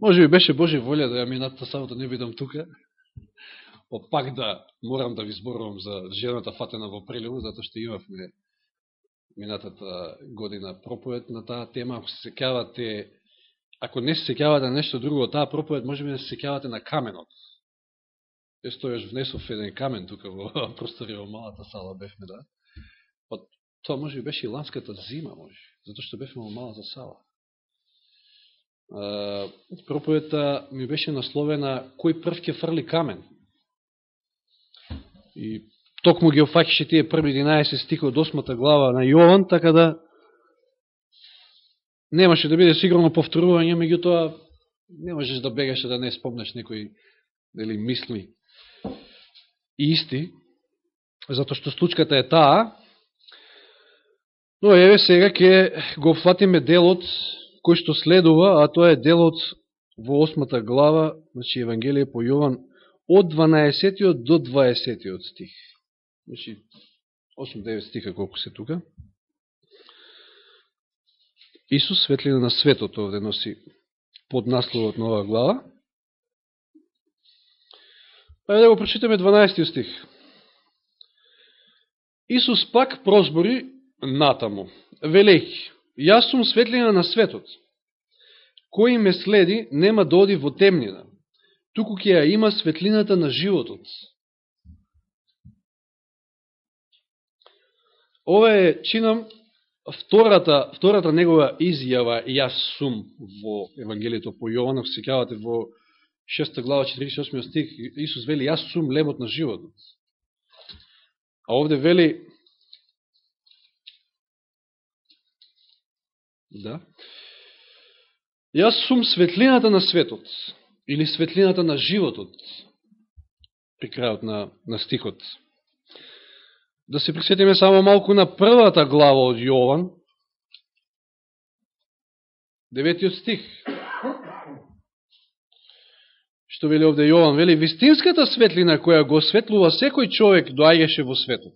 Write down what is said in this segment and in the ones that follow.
Може би беше Божи волја да ја минатата самото да не бидам тука, па пак да морам да ви зборувам за жената фатена во прелему, затоа што имавме минатата година проповед на таа тема. Ако се секјавате, ако не се секјавате на нешто друго таа проповед, може би да се секјавате на каменот. Есто јаш внесов еден камен тука во простори во малата сала бевме, да? Па тоа може би беше и ланската зима, може, затоа што бевме во малата сала проповета ми беше насловена Кој прв ке фрли камен? И токму ги офакише тие први 11 стихи од 8 глава на Јован, така да немаше да биде сигурно повторување, меѓутоа не можеш да бегаш да не спомнеш некои дали, мисли исти, затоа што случката е таа, но еве сега ќе го фатиме делот кој што следува, а тоа е делот во 8 глава, значи Евангелие по Јован, од 12 до 20 стих. Значи, 8-9 стиха колку се тука. Исус, светлина на светот, овде носи под насловот на оваа глава. Па да го прочитаме 12 стих. Исус пак прозбори натаму, велејќи, Јас сум светлина на светот. Кој ме следи, нема да оди во темнина, туку ќе ја има светлината на животот. Ова е, чинам, втората, втората негова изјава јас сум во Евангелието по Јован, Секавате во 6 глава 48 стих, Исус вели јас сум лемот на животот. А овде вели Да. Јас сум светлината на светот, или светлината на животот, при крајот на, на стихот. Да се присетиме само малку на првата глава од Јован, деветиот стих. Што вели овде Јован? Вели, вистинската светлина која го осветлува секој човек доаѓаше во светот.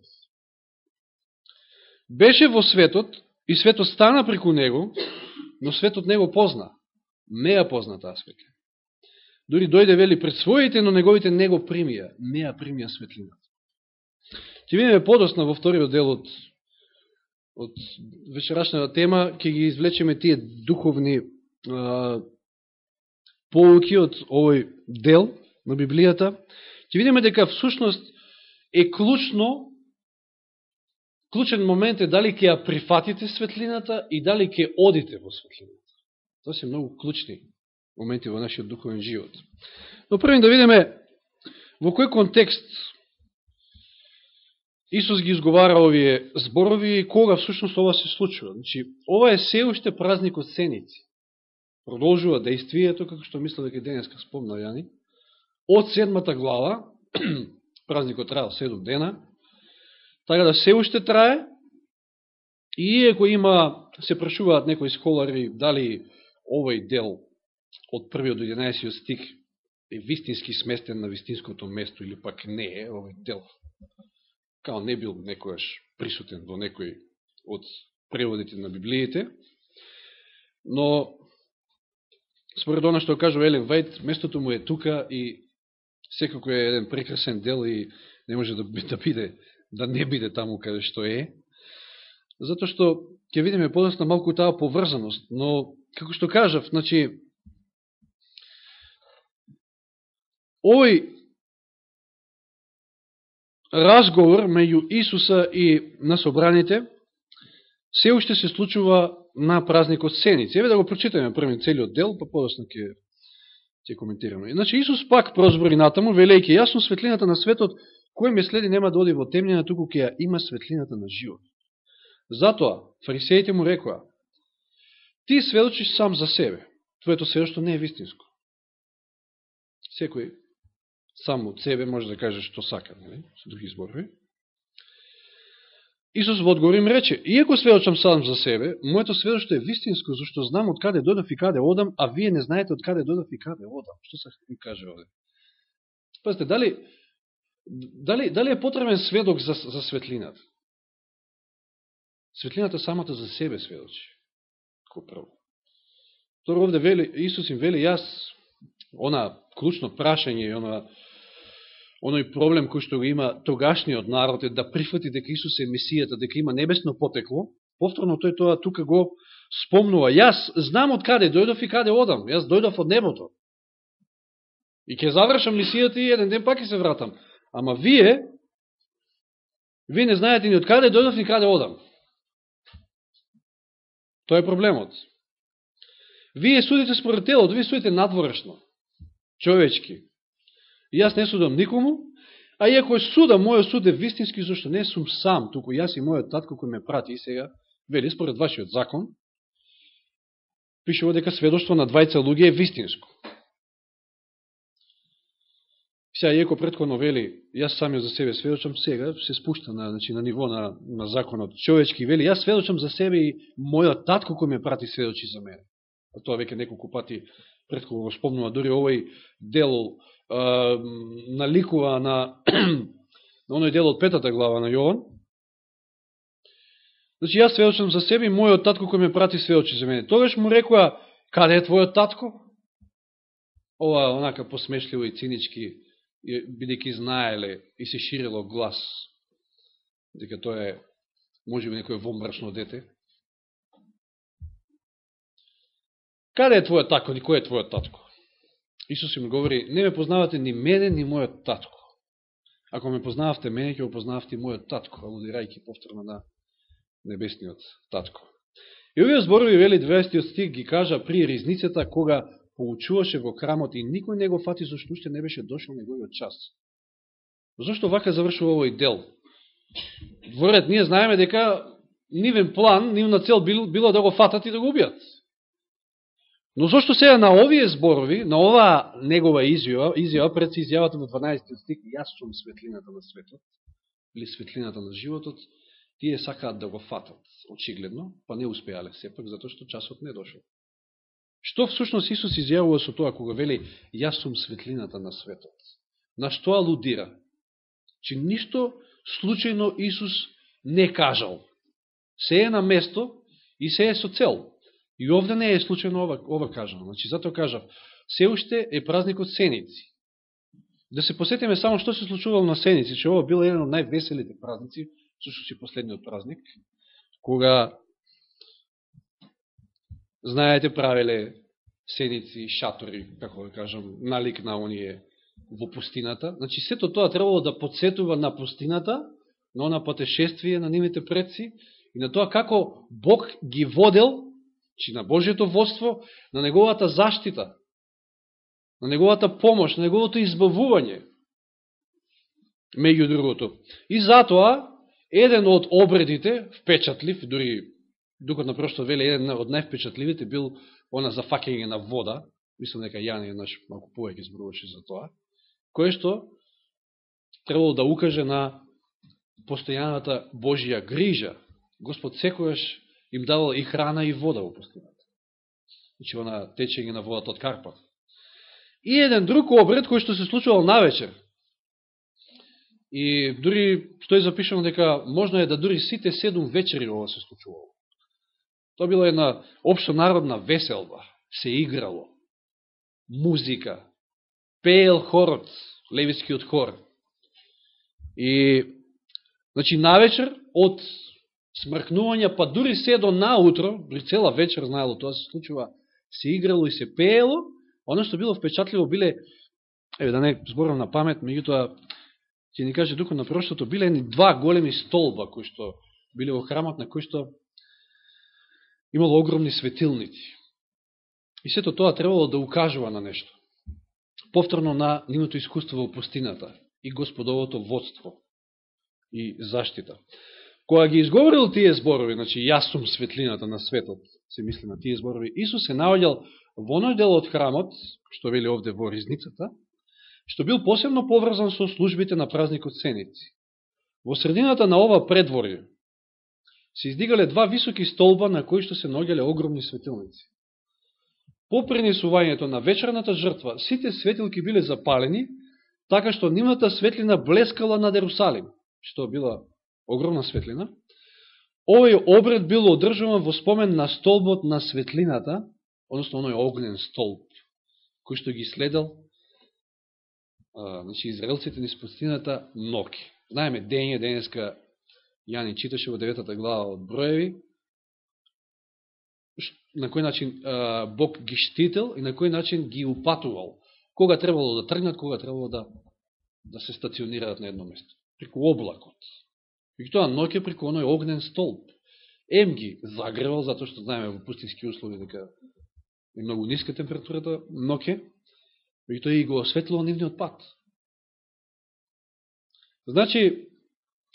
Беше во светот, И светот стана преку него, но светот не го позна. Не ја позна таа светлина. Дори дојде вели пред своите, но неговите не го примија. Не ја примија светлината. Ќе видиме подосна во вториот дел од, од вечерашната тема, ќе ги извлечеме тие духовни а, полуки од овој дел на Библијата. Ќе видиме дека всушност е клучно клучен момент е дали ќе ја прифатите светлината и дали ќе одите во светлината. Тоа се многу клучни моменти во нашиот духовен живот. Но првим да видиме во кој контекст Исус ги изговара овие зборови и кога всушност ова се случува. Значи, ова е се уште празник од сеници. Продолжува действието, како што мисля дека денеска спомна Јани. Од седмата глава, празникот траал седум дена, Така да се уште трае, и иеко има, се прашуваат некои сколари, дали овој дел од првиот до 11 стих е вистински сместен на вистинското место или пак не е овој дел. Као не бил некојаш присутен во некој од преводите на Библиите, но според оно што кажува Елен Вајд, местото му е тука и секако е еден прекрасен дел и не може да, да биде да не биде таму каде што е, затоа што ќе видиме подосна малку таа поврзаност, но како што кажав, значи овој разговор меѓу Исуса и на собраните се уште се случува на празникот Сеници. Еве да го прочитаме првен целиот дел, па подосна ќе ќе коментираме. Иначе Исус пак прозбори натаму, велејќи јасно светлината на светот Кој ме следи нема да оди во темнина, туку ќе ја има светлината на живот. Затоа, фарисеите му рекоа, ти сведочиш сам за себе. Твоето сведоштво не е вистинско. Секој сам од себе може да каже што сака, нели? со други зборови. Исус во одговор им рече, иако сведочам сам за себе, моето сведоштво е вистинско, зашто знам од каде додав и каде одам, а вие не знаете од каде додав и каде одам. Што се ми каже овде? Пазите, дали Дали, дали е потребен сведок за, за светлината? Светлината самата за себе сведочи. Ко прво. Второ овде вели, Исус им вели, јас она клучно прашање и она оној проблем кој што го има тогашниот народ е да прифати дека Исус е Месијата, дека има небесно потекло, повторно тој тоа тука го спомнува. Јас знам од каде дојдов и каде одам. Јас дојдов од небото. И ќе завршам мисијата и еден ден пак ќе се вратам. Ама вие, вие не знаете ни од каде дојдов и каде одам. Тоа е проблемот. Вие судите според телото, вие судите надворешно, човечки. И јас не судам никому, а иако е суда, мојот суд е вистински, зашто не сум сам, туку јас и мојот татко кој ме прати и сега, вели според вашиот закон, пишува дека сведоштво на двајца луѓе е вистинско. Сега, иеко предходно вели, јас самиот за себе сведочам, сега се спушта на, значи, на ниво на, на законот човечки, вели, јас сведочам за себе и мојот татко кој ме прати сведочи за мене. А тоа веќе неколку пати предходно го спомнува, дори овој дел а, наликува на, на оној дел од петата глава на Јован, Значи, јас сведочам за себе и мојот татко кој ме прати сведочи за мене. Тогаш му рекоа, каде е твојот татко? Ова, онака посмешливо и цинички, бидејќи знаеле и се ширело глас, дека тоа е, можеби некое некој дете. Каде е твојот татко, ни кој е твојот татко? Исус им говори, не ме познавате ни мене, ни мојот татко. Ако ме познававте мене, ќе го познававте мојот татко, алудирајќи повторно на небесниот татко. И овие зборови, вели 20 стих, ги кажа при ризницата, кога поучуваше во храмот и никој не го фати, зашто уште не беше дошол неговиот час. Зошто вака завршува овој дел? Воред, ние знаеме дека нивен план, нивна цел било, било да го фатат и да го убијат. Но зашто сега на овие зборови, на ова негова изјава, изјава пред се изјавата во 12 стих, јас сум светлината на светот, или светлината на животот, тие сакаат да го фатат, очигледно, па не успеале сепак, затоа што часот не дошол. Што всушност Исус изјавува со тоа кога вели јас сум светлината на светот? На што алудира? Че ништо случајно Исус не кажал. Се е на место и се е со цел. И овде не е случајно ова, ова кажано. Значи, затоа кажав, се уште е празникот Сеници. Да се посетиме само што се случувало на Сеници, че ова бил еден од највеселите празници сушто си последниот празник, кога знаете правиле седици, шатори, како да кажам, налик на оние во пустината. Значи, сето тоа требало да подсетува на пустината, на она потешествие на нивните предци и на тоа како Бог ги водел, чи на Божието водство, на неговата заштита, на неговата помош, на неговото избавување, меѓу другото. И затоа, Еден од обредите, впечатлив, дури Духот на прошто вели еден од највпечатливите бил она за факење на вода, мислам дека Јани наш малку повеќе зборуваше за тоа, кое што требало да укаже на постојаната Божија грижа. Господ секојаш им давал и храна и вода во пустината. Значи, она течење на водата од Карпат. И еден друг обред кој што се случувал навечер, И дури стои запишано дека можно е да дури сите седум вечери ова се случувало. Тоа било една обшонародна веселба, се играло, музика, пеел хорот, левискиот хор. И, значи, навечер, од смркнување, па дури се до наутро, дури цела вечер, знаело, тоа се случува, се играло и се пеело, оно што било впечатливо биле, еве да не зборам на памет, меѓутоа, ќе ни каже дуко на проштото, биле ни два големи столба кои што биле во храмот на кои што имало огромни светилници. И сето тоа требало да укажува на нешто. Повторно на нивното искуство во пустината и господовото водство и заштита. Кога ги изговорил тие зборови, значи јас сум светлината на светот, се мисли на тие зборови, Исус се наоѓал во оној дел од храмот, што вели овде во ризницата, што бил посебно поврзан со службите на празникот Сеници. Во средината на ова предворје се издигале два високи столба на кои што се ногеле огромни светилници. По пренесувањето на вечерната жртва, сите светилки биле запалени, така што нивната светлина блескала над Ерусалим, што била огромна светлина. Овој обред бил одржуван во спомен на столбот на светлината, односно оној огнен столб, кој што ги следел а, значи, израелците ни спустината ноки. Знаеме, дење, денеска Јани читаше во деветата глава од Броеви, на кој начин Бог ги штител и на кој начин ги упатувал. Кога требало да тргнат, кога требало да, да се стационираат на едно место. Преку облакот. И тоа ноќе преку оној огнен столб. Ем ги загревал, затоа што знаеме во пустински услови дека е многу ниска температурата ноќе, и тој и го осветлило нивниот пат. Значи,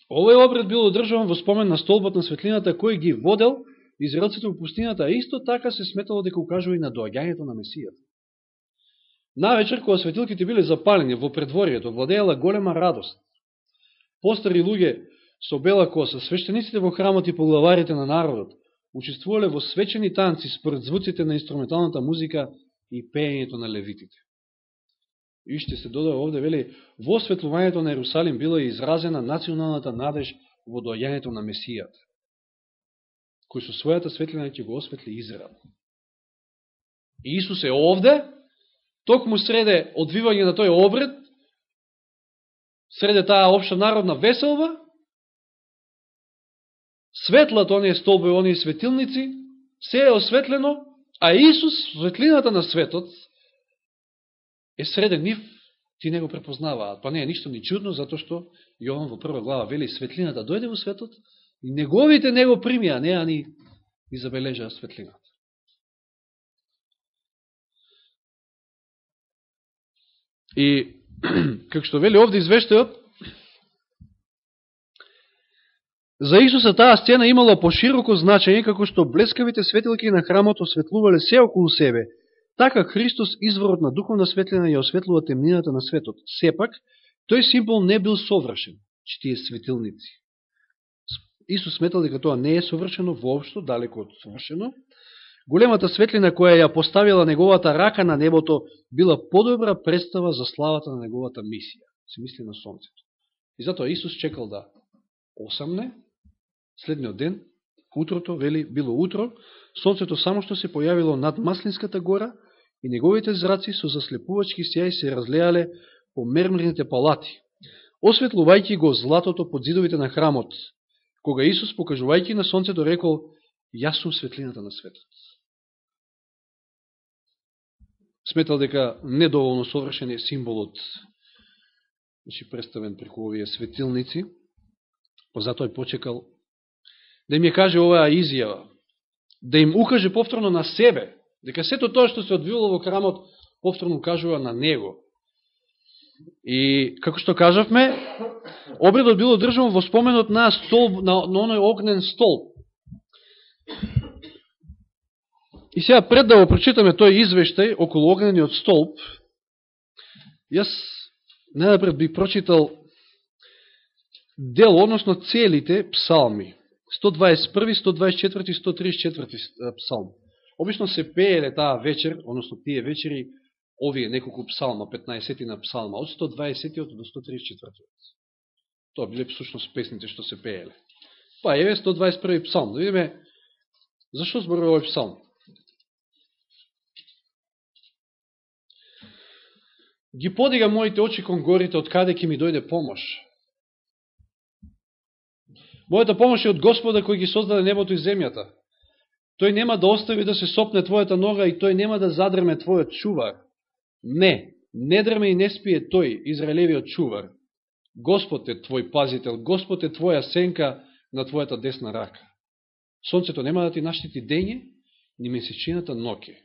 овој обред бил одржаван во спомен на столбот на светлината кој ги водел израелците во пустината, а исто така се сметало дека укажува и на доаѓањето на Месијата. Навечер, кога светилките биле запалени во предворието, владеела голема радост. Постари луѓе со бела коса, свештениците во храмот и поглаварите на народот, учествувале во свечени танци според звуците на инструменталната музика и пеењето на левитите. И ще се додава овде, вели, во осветлувањето на Ерусалим била изразена националната надеж во дојањето на Месијата кој со својата светлина ќе го осветли Израел. И Исус е овде, токму среде одвивање на тој обред, среде таа обшта народна веселба, светлата оние столбе, оние светилници, се е осветлено, а Исус, светлината на светот, е среде нив, ти не го препознаваат. Па не е ништо ни чудно, затоа што Јован во прва глава вели светлината да дојде во светот, И неговите не го примија, не, а ни, ни забележаа светлината. И, како што вели овде извештајот, за Исуса таа сцена имала пошироко значење, како што блескавите светилки на храмот осветлувале се околу себе. Така Христос, изворот на духовна светлина, ја осветлува темнината на светот. Сепак, тој символ не бил совршен, че тие светилници. Исус сметал дека тоа не е совршено воопшто, далеко од совршено. Големата светлина која ја поставила неговата рака на небото била подобра представа за славата на неговата мисија. Се мисли на сонцето. И затоа Исус чекал да осамне, следниот ден, утрото, вели, било утро, сонцето само што се појавило над Маслинската гора и неговите зраци со заслепувачки сјај се разлеале по мермерните палати, осветлувајќи го златото под зидовите на храмот, кога Исус, покажувајќи на сонцето, рекол, јас сум светлината на светот. Сметал дека недоволно совршен е символот, значи представен преку овие светилници, па затоа е почекал да им ја каже оваа изјава, да им укаже повторно на себе, дека сето тоа што се одвило во храмот, повторно кажува на него. И, како што кажавме, обредот било држан во споменот на столб, на, на оној огнен столб. И сега пред да го прочитаме тој извештај околу огнениот столб, јас најапред би прочитал дел, односно целите псалми. 121, 124, 134 псалм. Обично се пееле таа вечер, односно тие вечери, овие неколку псалма, 15 на псалма, од 120 до 134. Тоа биле всушност песните што се пееле. Па еве 121 псалм. Да видиме зашто зборува овој псалм. Ги подига моите очи кон горите, од каде ќе ми дојде помош. Мојата помош е од Господа кој ги создаде небото и земјата. Тој нема да остави да се сопне твојата нога и тој нема да задрме твојот чувар. Не, не дрме и не спие тој, Израелевиот чувар. Господ е твој пазител, Господ е твоја сенка на твојата десна рака. Сонцето нема да ти наштити дење, ни месечината ноке.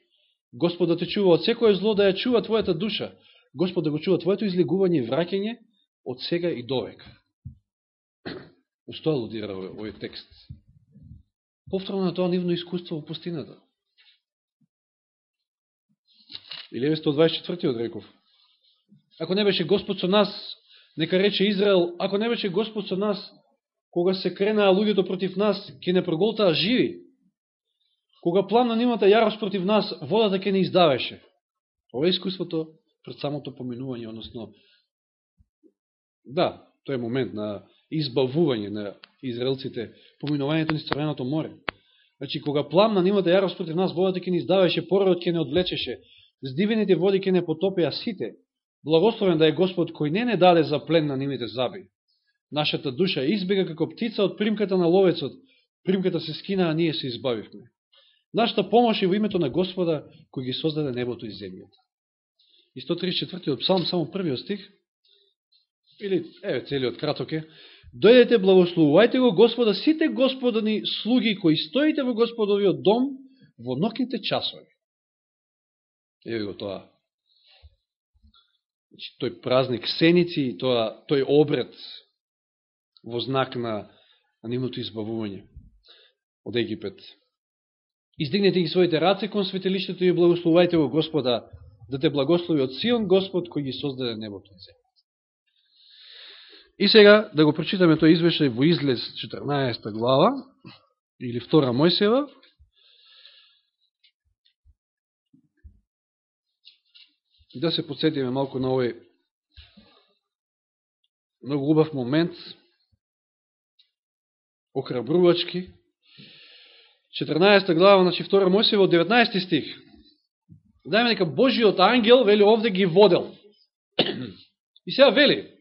Господ да те чува од секој зло, да ја чува твојата душа. Господ да го чува твоето излегување и враќање од сега и довека. Устоја лудира овој текст? Повторно на тоа нивно искуство во пустината. Или 124 од реков. Ако не беше Господ со нас, нека рече Израел, ако не беше Господ со нас, кога се кренаа луѓето против нас, ќе не проголтаа живи. Кога пламна нимата јарост против нас, водата ќе не издавеше. Ова е искуството пред самото поминување, односно, да, тој е момент на избавување на израелците, поминувањето ни Црвеното море. Значи, кога пламна нимата јарост против нас, водата ќе не издаваше, породот ќе не одвлечеше, здивените води ке не потопеа сите, благословен да е Господ кој не не даде за плен на нивните заби. Нашата душа избега како птица од примката на ловецот, примката се скина, а ние се избавивме. Нашата помош е во името на Господа, кој ги создаде небото и земјата. И 134 од псалм, само првиот стих, или, еве, целиот краток е, Дојдете, благословувајте го Господа, сите Господани слуги кои стоите во Господовиот дом во нокните часови. Еве го тоа. Значи, тој празник сеници и тоа, тој обред во знак на, на нивното избавување од Египет. Издигнете ги своите раце кон светилиштето и благословувајте го Господа, да те благослови од Сион Господ кој ги создаде небото и земја. И сега да го прочитаме тој извешај во излез 14 глава, или втора Мојсева. Да се подсетиме малку на овој многу убав момент, окрабрувачки. 14 глава, значи 2 Мојсева од 19 стих. Дајме нека Божиот ангел, вели, овде ги водел. И сега вели,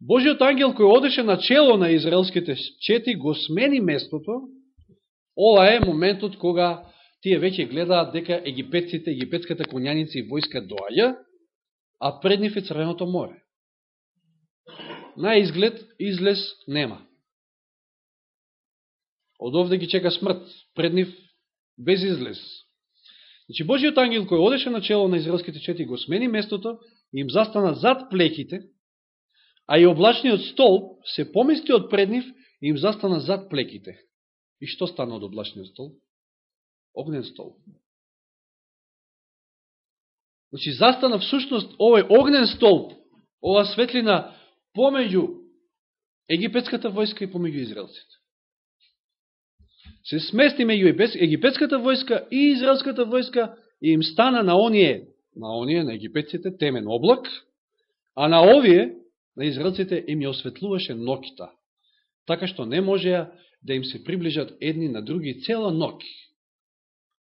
Божиот ангел кој одеше на чело на израелските чети го смени местото. Ова е моментот кога тие веќе гледаат дека египетците, египетската конјаница и војска доаѓа, а пред нив е Црвеното море. На изглед излез нема. Од овде ги чека смрт, пред нив без излез. Значи Божиот ангел кој одеше на чело на израелските чети го смени местото, им застана зад плеките, а и облачниот столб се помести од пред нив и им застана зад плеките. И што стана од облачниот столб? Огнен столб. Значи, застана всушност овој огнен столб, ова светлина помеѓу египетската војска и помеѓу израелците. Се смести меѓу египетската војска и израелската војска и им стана на оние, на оние, на египетците, темен облак, а на овие, на израелците им ја осветлуваше нокта, така што не можеа да им се приближат едни на други цела ноки.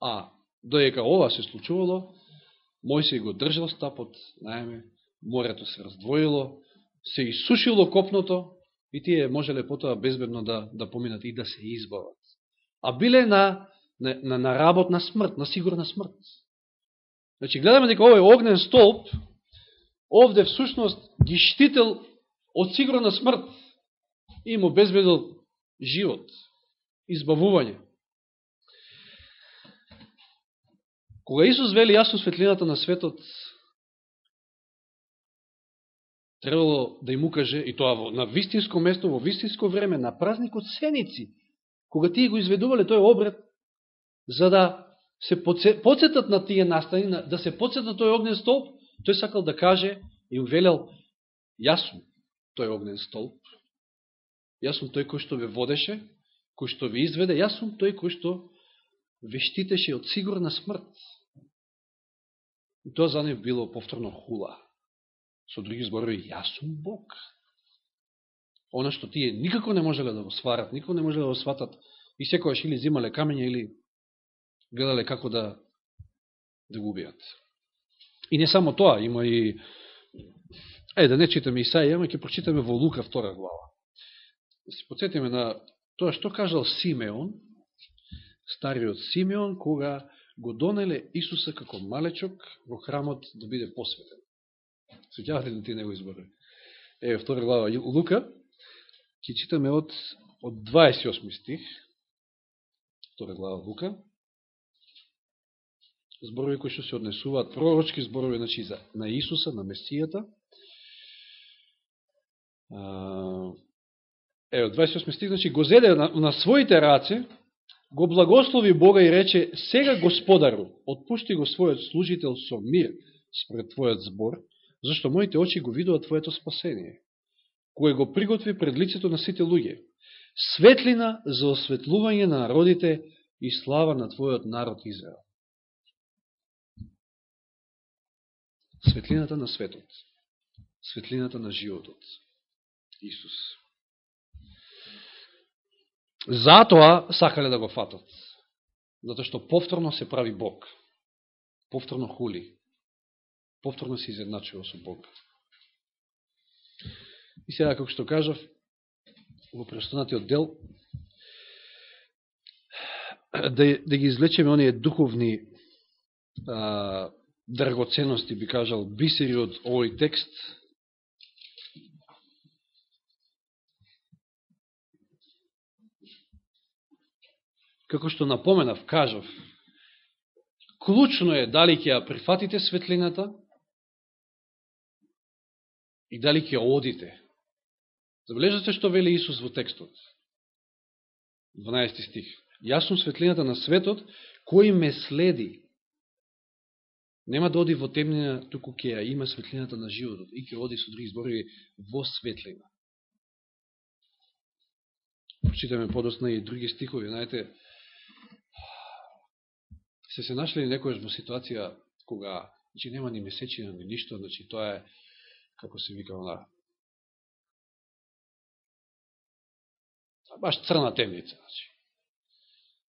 А доека ова се случувало, Мојсей го држал стапот, најме, морето се раздвоило, се исушило копното и тие можеле потоа безбедно да, да поминат и да се избават. А биле на, на, на, на работ на смрт, на сигурна смрт. Значи, гледаме дека овој огнен столб овде всушност ги штител од сигурна смрт и му безбедил живот, избавување. Кога Исус вели јас светлината на светот, требало да им укаже, и тоа на вистинско место, во вистинско време, на празникот Сеници, кога тие го изведувале тој обред, за да се подсетат на тие настани, да се подсетат на тој огнен столб, Тој сакал да каже и увелел, јас сум тој огнен столб, јас сум тој кој што ве водеше, кој што ви изведе, јас сум тој кој што ве штитеше од сигурна смрт. И тоа за нив било повторно хула. Со други зборови, јас сум Бог. Она што тие никако не можеле да го сварат, никако не можеле да го сватат, и секојаш или зимале камења, или гледале како да, да го убијат. И не само тоа, има и... Е, да не читаме Исаија, ама ќе прочитаме во Лука втора глава. Да се подсетиме на тоа што кажал Симеон, стариот Симеон, кога го донеле Исуса како малечок во храмот да биде посветен. Сеќавате ли ти него избори? Е, втора глава Лука, ќе читаме од, од 28 стих, втора глава Лука, зборови кои што се однесуваат, пророчки зборови значи, за, на Исуса, на Месијата. Ево, 28 стих, значи, го зеде на, на своите раце, го благослови Бога и рече, сега Господару, отпушти го својот служител со мир спред Твојот збор, зашто моите очи го видува Твоето спасение, кое го приготви пред лицето на сите луѓе. Светлина за осветлување на народите и слава на Твојот народ Израел. Светлината на светот. Светлината на животот. Исус. Затоа сакале да го фатат. Затоа што повторно се прави Бог. повторно хули, повторно се изедначува со Бог. И сега, како што кажав, во престанатиот дел, да, да ги излечеме оние духовни а, драгоценности, би кажал, бисери од овој текст, како што напоменав, кажав, клучно е дали ќе ја прифатите светлината и дали ќе одите. Забележате што вели Исус во текстот. 12 стих. Јас сум светлината на светот, кој ме следи. Нема да оди во темнина, туку ќе ја има светлината на животот и ќе оди со други збори во светлина. Прочитаме подосна и други стихови. Знаете, се се нашли некојаш во ситуација кога значи, нема ни месечина, ни ништо, значи тоа е, како се вика она, баш црна темница. Значи.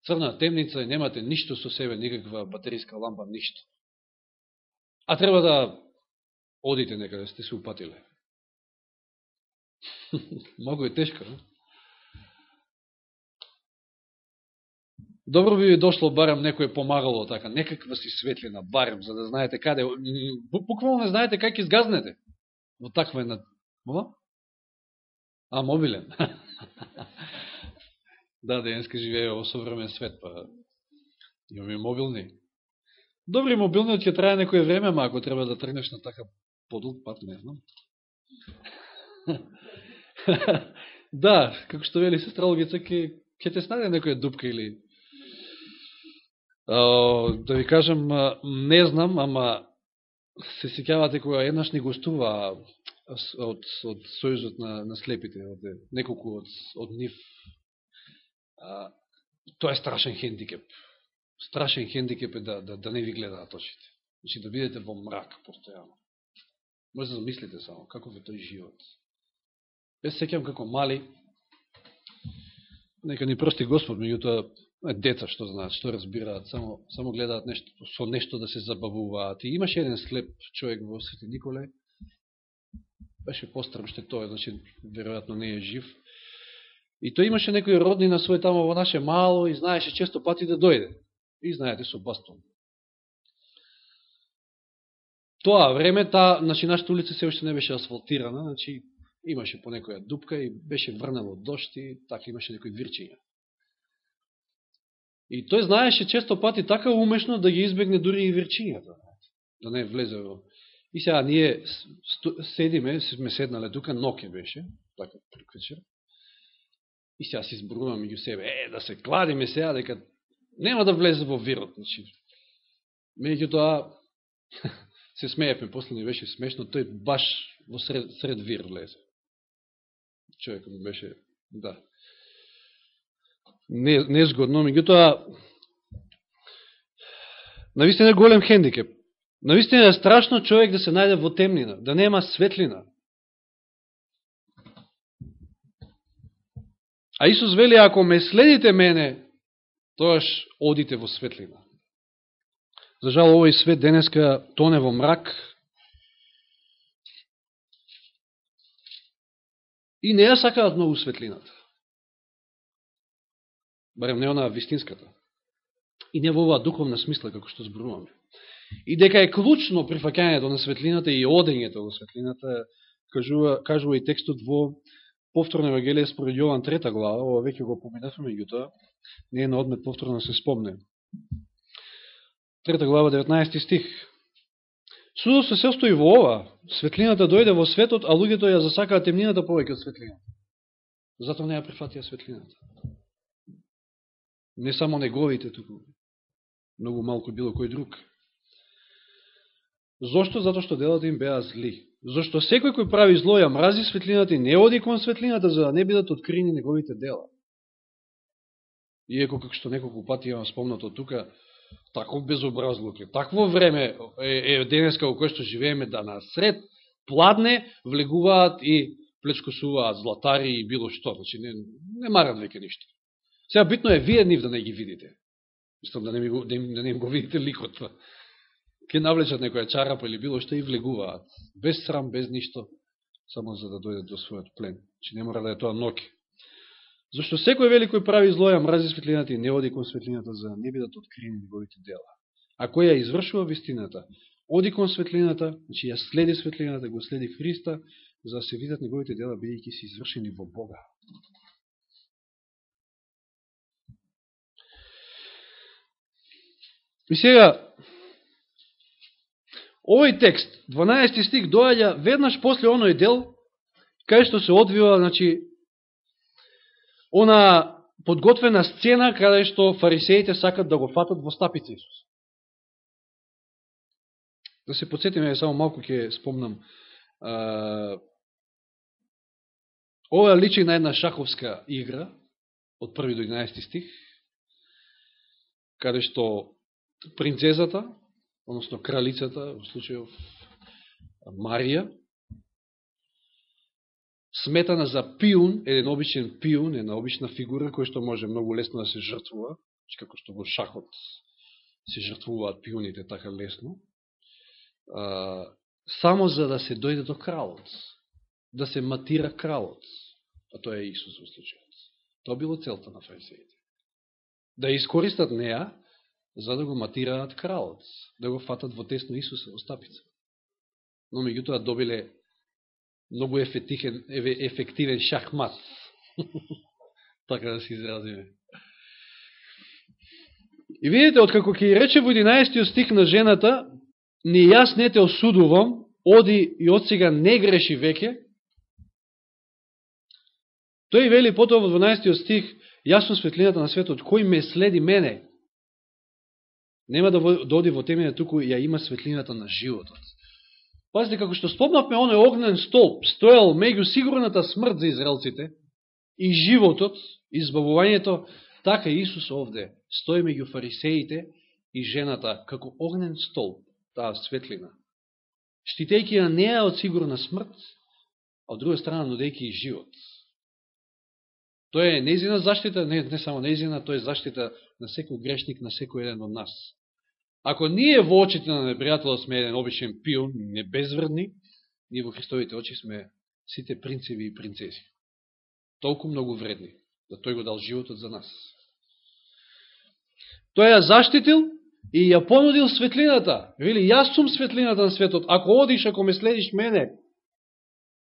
Црна темница и немате ништо со себе, никаква батеријска лампа, ништо. А треба да одите некаде, да сте се упатиле. Много е тешко, не? Добро би ви дошло барем некој помагало така, некаква си светлина, барем, за да знаете каде, буквално не знаете как изгазнете во таква една... Во? А, мобилен. да, денеска живее во современ свет, па имаме мобилни. Добри мобилниот ќе трае некој време, ма ако треба да тргнеш на така подолг пат, не знам. да, како што вели сестра Логица, ќе, ќе те снаде некоја дупка или да ви кажам, не знам, ама се сеќавате кога еднаш ни гостува од, од Сојузот на, на слепите, од неколку од, од нив. А, тоа е страшен хендикеп. Страшен хендикеп е да, да, да не ви гледаат очите. Значи да бидете во мрак постојано. Може да замислите само, како е тој живот. Без сеќам како мали, нека ни прости Господ, меѓутоа деца што знаат, што разбираат, само, само гледаат нешто, со нешто да се забавуваат. И имаше еден слеп човек во Свети Николе, беше пострам што тој, значи, веројатно не е жив. И тој имаше некој родни на свој тамо во наше мало и знаеше често пати да дојде. И знаете, со бастон. Тоа време, та, значи, нашата улица се уште не беше асфалтирана, значи, имаше по некоја дупка и беше врнало дошти, и така имаше некои вирчиња. И тој знаеше често пати така умешно да ги избегне дури и вирчињата, да не влезе во... И сега ние седиме, сме седнале тука, ноке беше, така приквечер, и сега се избрувам меѓу себе, е, да се кладиме сега, дека нема да влезе во вирот, значи. Меѓу тоа, се смеевме, после не беше смешно, тој баш во сред, сред вир влезе. Човекот беше, да не, незгодно, меѓутоа, навистина е голем хендикеп. Навистина е страшно човек да се најде во темнина, да нема светлина. А Исус вели, ако ме следите мене, тоаш одите во светлина. За жал, овој свет денеска тоне во мрак и не ја сакаат многу светлината барем не она вистинската, и не во оваа духовна смисла, како што зборуваме. И дека е клучно прифакањето на светлината и одењето во светлината, кажува, кажува и текстот во повторно Евангелие според Јован трета глава, ова веќе го поминавме, меѓутоа, не е на одмет повторно да се спомне. Трета глава, 19 стих. Судот се состои во ова, светлината дојде во светот, а луѓето ја засакаат темнината повеќе од светлината. Затоа не ја прифатија светлината. Не само неговите, туку многу малку било кој друг. Зошто? Затоа што делата им беа зли. Зошто секој кој прави зло ја мрази светлината и не оди кон светлината за да не бидат открини неговите дела. Иеко како што неколку пати имам спомнато тука, таков безобразлук е. Такво време е, е денеска во кое што живееме да насред пладне влегуваат и плечкосуваат златари и било што. Значи не, не марат веќе ништо. Сега битно е вие нив да не ги видите. Мислам да не, го, да, да не го видите ликот ќе навлечат некоја чарапа или било што и влегуваат. Без срам, без ништо, само за да дојдат до својот плен. Че не мора да е тоа ноки. Зашто секој великој прави злоја, мрази светлината и не оди кон светлината за да не бидат открини неговите дела. А кој ја извршува вистината, оди кон светлината, значи ја следи светлината, го следи Христа, за да се видат неговите дела, бидејќи се извршени во Бога. И сега, овој текст, 12 стих, доаѓа веднаш после оној дел, кај што се одвива, значи, она подготвена сцена каде што фарисеите сакат да го фатат во стапица Исус. Да се подсетиме, само малку ќе спомнам. ова личи на една шаховска игра, од први до 11 стих, каде што принцезата, односно кралицата, во случајов Марија, сметана за пиун, еден обичен пиун, една обична фигура, која што може многу лесно да се жртвува, значи како што во шахот се жртвуваат пиуните така лесно, а, само за да се дојде до кралот, да се матира кралот, а тоа е Исус во случајот. Тоа било целта на фарисеите. Да искористат неа, за да го матираат кралот, да го фатат во тесно Исуса во стапица. Но меѓутоа добиле многу ефективен, ефективен шахмат. така да се изразиме. И видите, откако ќе рече во 11 стих на жената, ни јас не те осудувам, оди и од сега не греши веќе, тој вели потоа во 12 стих, јас сум светлината на светот, кој ме следи мене, нема да, да во темење, туку ја има светлината на животот. Пазите, како што спомнавме, оној огнен столб стоел меѓу сигурната смрт за израелците и животот, избавувањето, така Исус овде стои меѓу фарисеите и жената како огнен столб, таа светлина. Штитејќи ја неа од сигурна смрт, а од друга страна нудејќи и живот. Тоа е неизина заштита, не, не само неизина, тоа е заштита на секој грешник, на секој еден од нас. Ако ние во очите на непријателот сме еден обичен пион, не безврдни, ние во Христовите очи сме сите принцеви и принцеси. Толку многу вредни, да тој го дал животот за нас. Тој ја заштитил и ја понудил светлината. Вели, јас сум светлината на светот. Ако одиш, ако ме следиш мене,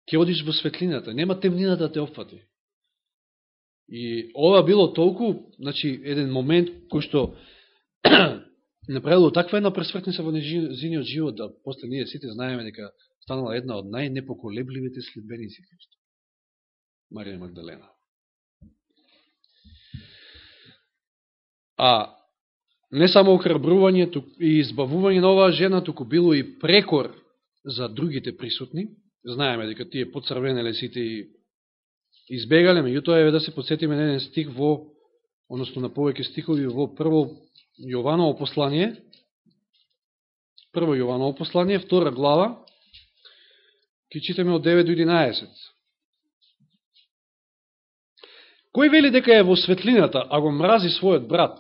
ќе одиш во светлината. Нема темнината да те опфати. И ова било толку, значи, еден момент кој што направило таква една пресвртница во незиниот живот, да после ние сите знаеме дека станала една од најнепоколебливите следбеници Христо. Марија Магдалена. А не само окрабрување и избавување на оваа жена, туку било и прекор за другите присутни. Знаеме дека тие подцрвенеле сите и избегале, меѓутоа е да се подсетиме на еден стих во, односно на повеќе стихови во прво Јованово послание, прво Јованово послание, втора глава, ки читаме од 9 до 11. Кој вели дека е во светлината, а го мрази својот брат,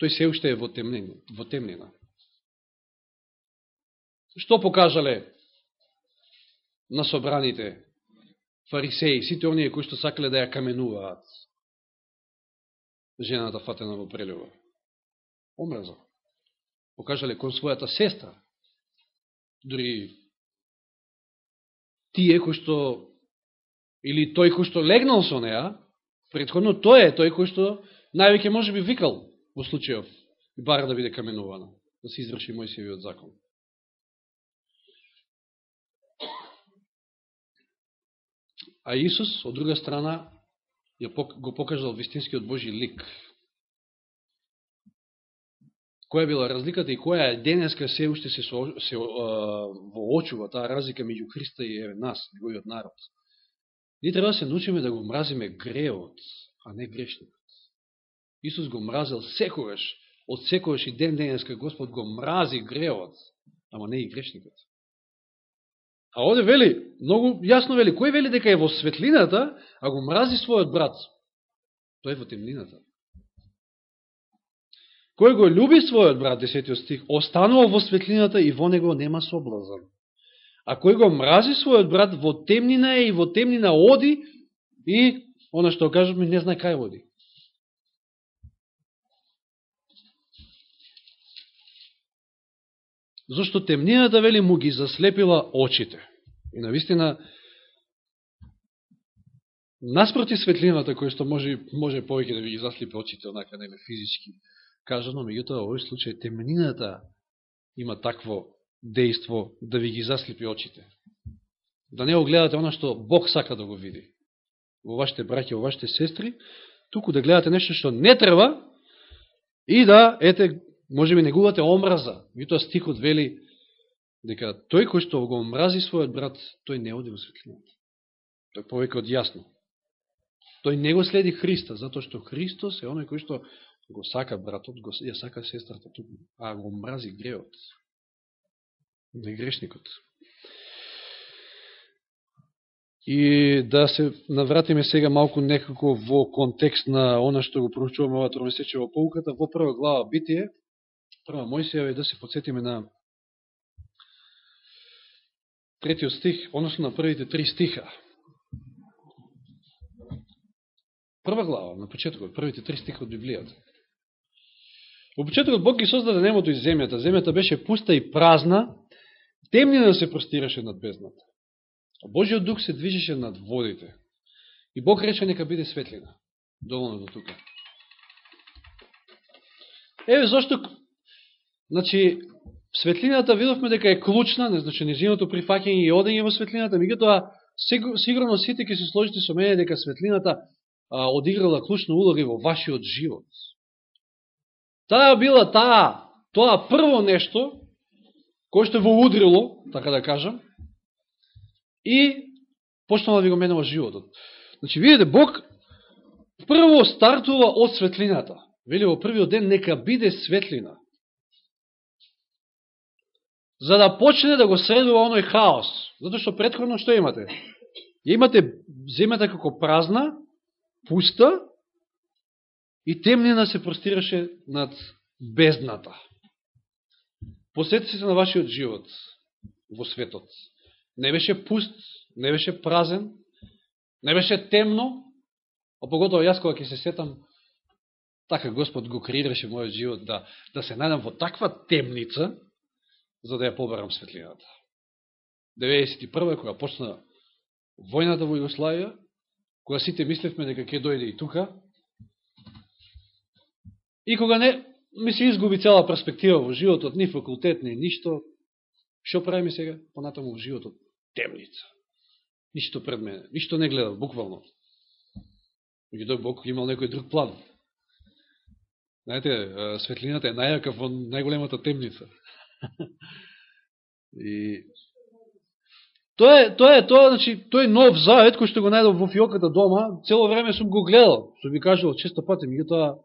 тој се уште е во темнина. Во темнина. Што покажале на собраните фарисеи, сите оние кои што сакале да ја каменуваат? жената фатена во прелюба. Омраза. Покажале кон својата сестра. Дори тие кои што или тој кој што легнал со неа, предходно тој е тој кој што највеќе може би викал во случајов и бара да биде каменувана, да се изврши Мојсиевиот закон. А Исус, од друга страна, го покажал вистинскиот Божи лик. Која била разликата и која е денеска се уште се, се, а, воочува таа разлика меѓу Христа и еве нас, неговиот народ. Ние треба да се научиме да го мразиме греот, а не грешникот. Исус го мразил секогаш, од секогаш и ден денеска Господ го мрази греот, ама не и грешникот. А оде вели, многу јасно вели, кој вели дека е во светлината, а го мрази својот брат? Тој е во темнината. Кој го люби својот брат, 10 стих, останува во светлината и во него нема соблазан. А кој го мрази својот брат, во темнина е и во темнина оди и, она што кажуваме, не знае кај оди. Зошто темнината, вели, му ги заслепила очите. И навистина, наспроти светлината, која што може, може повеќе да ви ги заслепи очите, онака не физички кажано, меѓутоа, во овој случај, темнината има такво дејство да ви ги заслепи очите. Да не го гледате што Бог сака да го види во вашите браќи, во вашите сестри, туку да гледате нешто што не треба и да, ете, може би негувате омраза. Меѓутоа стихот вели дека тој кој што го омрази својот брат, тој не оди во светлината. Тој повеќе од јасно. Тој не го следи Христа, затоа што Христос е оној кој што го сака братот, го, ја сака сестрата туку, а го мрази греот. Не грешникот. И да се навратиме сега малку некако во контекст на она што го проучуваме ова тромесече во поуката, во прва глава Битие, прва Мојсија, да се подсетиме на третиот стих, односно на првите три стиха. Прва глава, на почетокот, првите три стиха од Библијата. Во почетокот Бог ги создаде немото и земјата. Земјата беше пуста и празна, темнина да се простираше над бездната. А Божиот дух се движеше над водите. И Бог рече нека биде светлина. Доволно до тука. Еве зашто Значи, светлината видовме дека е клучна, не значи незиното прифаќање и одење во светлината, меѓутоа сигурно сите ќе се сложите со мене дека светлината а, одиграла клучна улога во вашиот живот. Таа била таа, тоа прво нешто, кој што во удрило, така да кажам, и почнала да ви го менува животот. Значи, видите, Бог прво стартува од светлината. Вели во првиот ден, нека биде светлина за да почне да го средува оној хаос. Затоа што предходно што имате? Имате земјата како празна, пуста и темнина се простираше над бездната. Посетите се на вашиот живот во светот. Не беше пуст, не беше празен, не беше темно, а поготово јас кога ќе се сетам, така Господ го креираше мојот живот да, да се најдам во таква темница, за да ја побарам светлината. 91. кога почна војната во Југославија, кога сите мислевме дека ќе дојде и тука, и кога не, ми се изгуби цела перспектива во животот, ни факултет, ни ништо, што правиме сега? Понатаму во животот темница. Ништо пред мене, ништо не гледав, буквално. Меѓутоа Бог имал некој друг план. Знаете, светлината е најака во најголемата темница. И Тоа е, тоа е, тоа, значи, тој нов завет кој што го најдов во фиоката дома, цело време сум го гледал, што би кажувал често пати, тоа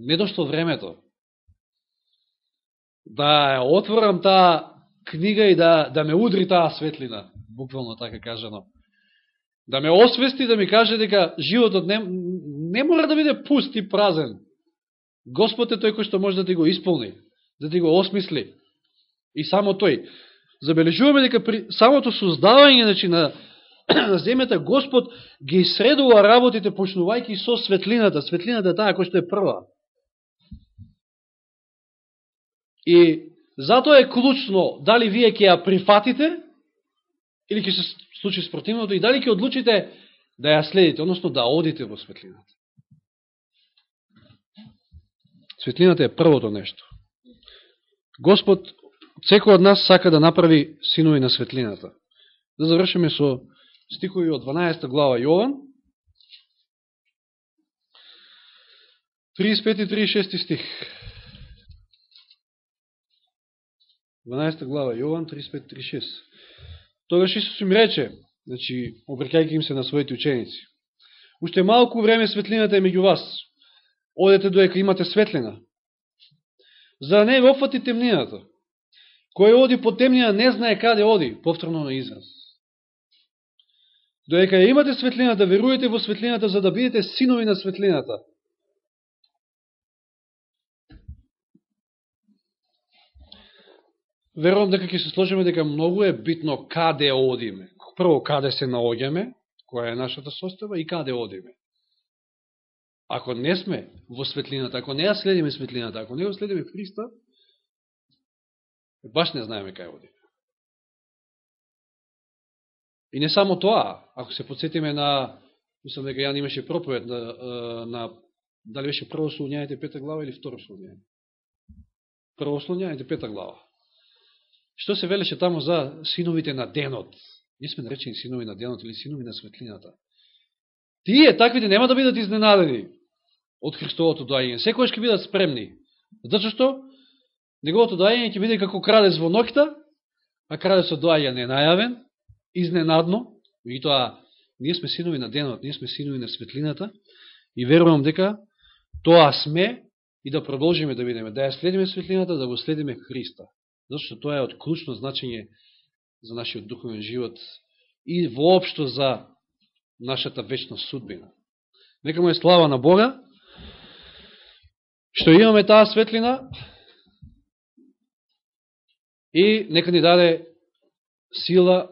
не дошло времето. Да отворам таа книга и да, да ме удри таа светлина, буквално така кажано. Да ме освести, да ми каже дека животот не, не мора да биде пуст и празен. Господ е тој кој што може да ти го исполни да ти го осмисли. И само тој. Забележуваме дека при самото создавање значи, на, на земјата Господ ги средува работите почнувајќи со светлината. Светлината е таа која што е прва. И затоа е клучно дали вие ќе ја прифатите или ќе се случи спротивното и дали ќе одлучите да ја следите, односно да одите во светлината. Светлината е првото нешто. Господ, секој од нас сака да направи синови на светлината. Да завршиме со стихови од 12 глава Јован, 35 и 36 стих. 12 глава Јован, 35-36. Тогаш Исус им рече, значи, обрекајќи им се на своите ученици, уште малку време светлината е меѓу вас. Одете доека имате светлина, за да не опфати темнината. Кој оди по темнина не знае каде оди, повторно на израз. Доека имате светлина, да веруете во светлината, за да бидете синови на светлината. Верувам дека ќе се сложиме дека многу е битно каде одиме. Прво, каде се наоѓаме, која е нашата состава и каде одиме. Ако не сме во светлината, ако не ја следиме светлината, ако не ја следиме Христа, баш не знаеме кај одиме. И не само тоа, ако се подсетиме на, мислам дека Јан имаше проповед на, на дали беше прво слуњаните пета глава или второ слуњање. Прво пета глава. Што се велеше таму за синовите на денот? Не сме наречени синови на денот или синови на светлината. Тие, таквите, нема да бидат изненадени од Христовото доаѓање. Секојаш ќе бидат спремни. Зато што? Неговото доаѓање ќе биде како крадец во ноќта, а крадецот доаѓа ненајавен, изненадно, и тоа ние сме синови на денот, ние сме синови на светлината и верувам дека тоа сме и да продолжиме да бидеме, да ја следиме светлината, да го следиме Христа. Зашто тоа е од клучно значење за нашиот духовен живот и воопшто за нашата вечна судбина. Нека му е слава на Бога, што имаме таа светлина и нека ни даде сила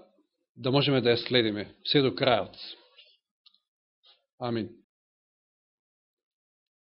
да можеме да ја следиме се до крајот. Амин.